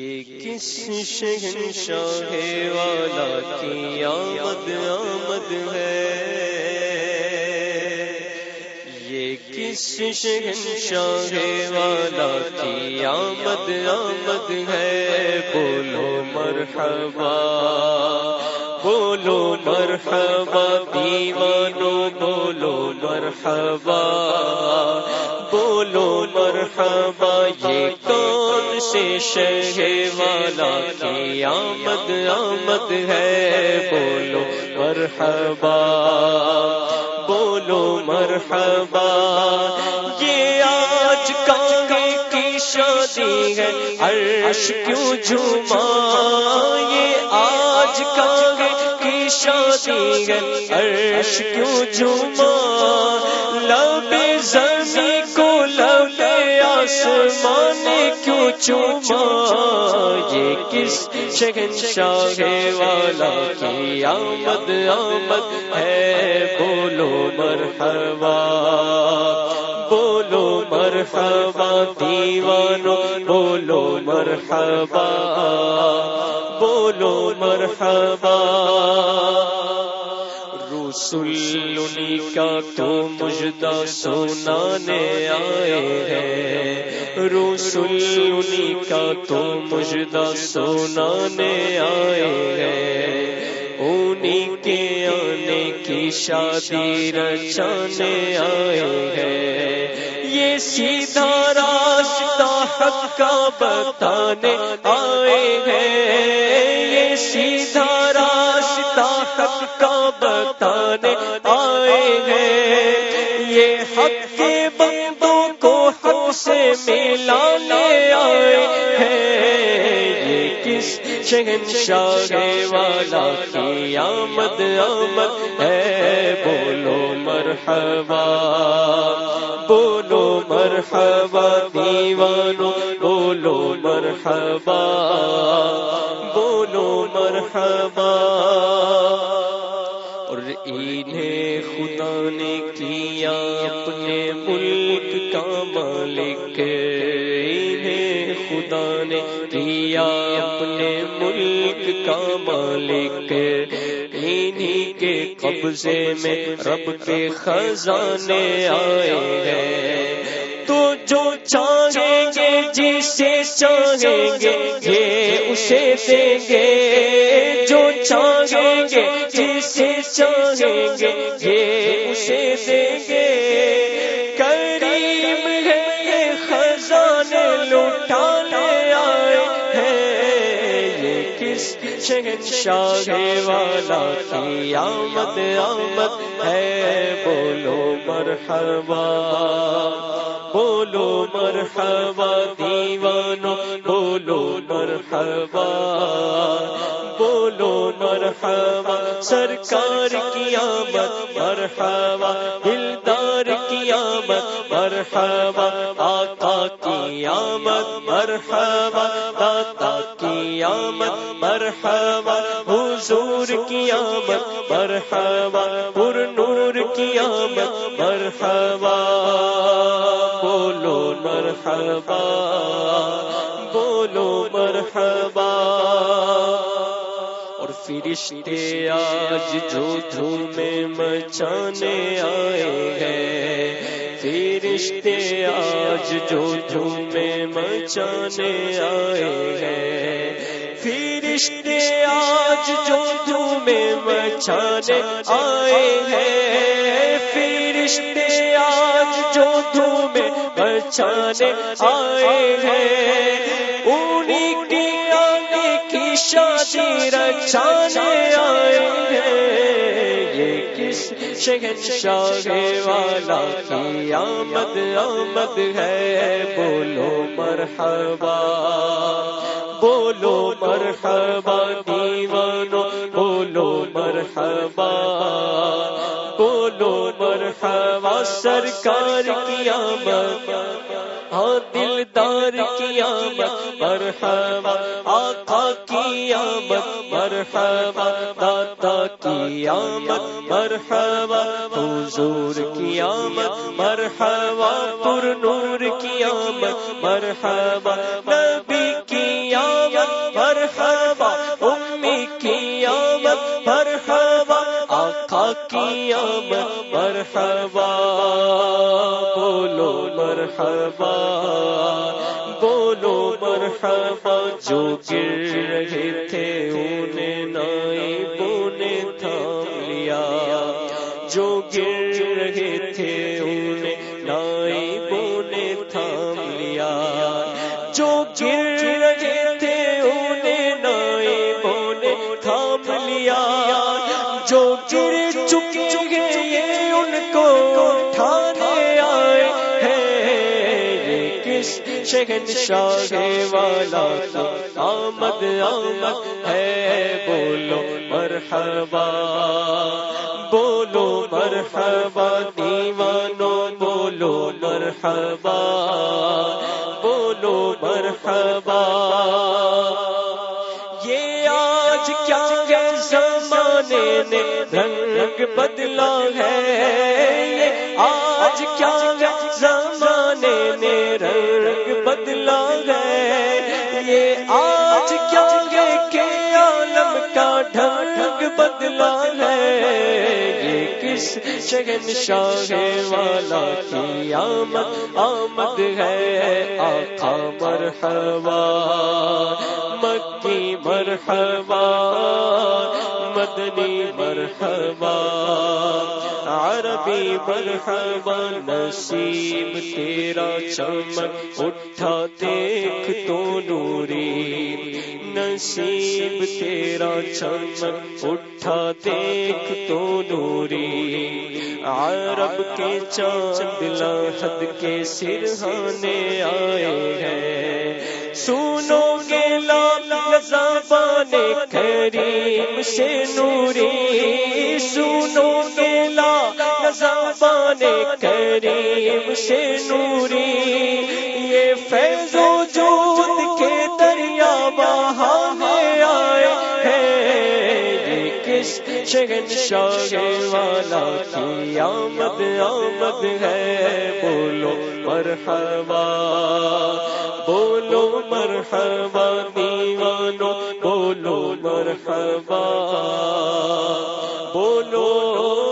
یہ کس شہنشاہ والا کی آمد آمد ہے۔ یہ کس شہنشاہ والا کی آمد آمد ہے۔ بولو مرحبا۔ بولو مرحبا دیوانو بولو مرحبا بولو مرحبا، یہ کون سے شہ والا کی آمد آمد ہے؟ بولو مرحبا بولو مرحبا، یہ آج کانگے کی شادی ہے، عرش کیوں جھوما؟ یہ آج کانگے کی شادی عرش کیوں جھوما؟ لب زمین کو لب آسمان کیوں چوما؟ یہ کس شہنشاہ والا کی آمد آمد ہے؟ بولو مرحبا بولو مرحبا دیوانو بولو مرحبا بولو مرحبا۔ رسول کا تو مجدہ سنانے آئے ہیں۔ رسول کا تو مجدہ سنانے آئے ہیں۔ انہیں کے آنے کی شادی رچانے آئے ہیں۔ یہ سیدھا راستہ حق کا بتانے آئے ہیں۔ یہ سیدھا بتانے آئے ہیں۔ یہ حق کے بندوں کو حق سے ملانے آئے ہیں۔ یہ کس شہنشاہ والا کی آمد آمد ہے؟ بولو مرحبا بولو مرحبا دیوانو بولو مرحبا بولو مرحبا۔ انہیں خدا نے کیا اپنے ملک کا مالک انہیں خدا نے کیا اپنے ملک کا مالک انہیں کے قبضے میں رب کے خزانے آئے ہیں۔ تو جو چاہیں گے، جسے چاہیں گے، یہ اسے دیں گے۔ گے کریم ہے، خزانے لٹانے آئے ہیں۔ یہ کس شہنشاہ والا کی آمد آمد ہے؟ بولو مرحبا بولو مرحبا دیوانو بولو مرحبا۔ بولو مرحبا، سرکار کی آمد، مرحبا، دلدار کی آمد، مرحبا، آقا کی آمد، مرحبا داتا کی آمد، مرحبا، حضور کی آمد، مرحبا، پر نور کی آمد، مرحبا، بولو مرحبا بولو مرحبا فرشتے آج جو دھومے مچانے آئے ہیں۔ فرشتے آج جو دھومے مچانے آئے ہیں۔ فرشتے آج جو دھومے مچانے آئے ہیں۔ فرشتے آج جو دھومے مچانے آئے ہیں۔ انہیں کی شادی آئے ہیں۔ یہ کس شہنشاہ والا کی آمد آمد ہے؟ بولو مرحبا بولو مرحبا دیوانو بولو مرحبا بولو مرحبا، سرکار کی آمد ہاں دلدار کی آمد مرحبا، آقا کی آمد مرحبا داتا کی آمد مرحبا، حضور کی آمد مرحبا، پر نور کی آمد مرحبا، نبی کی آمد مرحبا، امی کی آمد مرحبا، آقا کی آمد مرحبا مرحبا، بولو مرحبا، جو گر رہے تھے انہیں نائی بونے تھام لیا جو گر رہے تھے انہیں نائی بونے تھام لیا جو گر رہے تھے انہیں نائی بونے تھام لیا جو گر کس شہنشاہ والا تو آمد آمد ہے، بولو مرحبا بولو مرحبا، دیوانو، بولو مرحبا بولو مرحبا۔ یہ آج کیا ہے زمانے نے رنگ بدلا ہے۔ آج کیا زمانے نے رنگ بدلا ہے۔ یہ آج کیا ہے عالم کا ڈھنگ بدلا ہے۔ یہ کس شگن شاہ والا کی آمد آمد ہے؟ آقا مرحبا، مکی مرحبا۔ مدنی مرحبا، عربی مرحبا، نصیب تیرا چمک اٹھا، دیکھ تو نوری، نصیب تیرا چمک اٹھا، دیکھ تو نوری، عرب کے چاند لاحد کے سرحانے آئے ہیں، سنو زبان کریم سے نوری سنو گے زبان کریم سے نوری۔ یہ فیض و جود کے دریا بہانے آئے ہیں یہ کس شگن شاہ والا کی آمد آمد ہے؟ بولو مرحبا۔ بولو مرحبا دیوانو بولو مرحبا بولو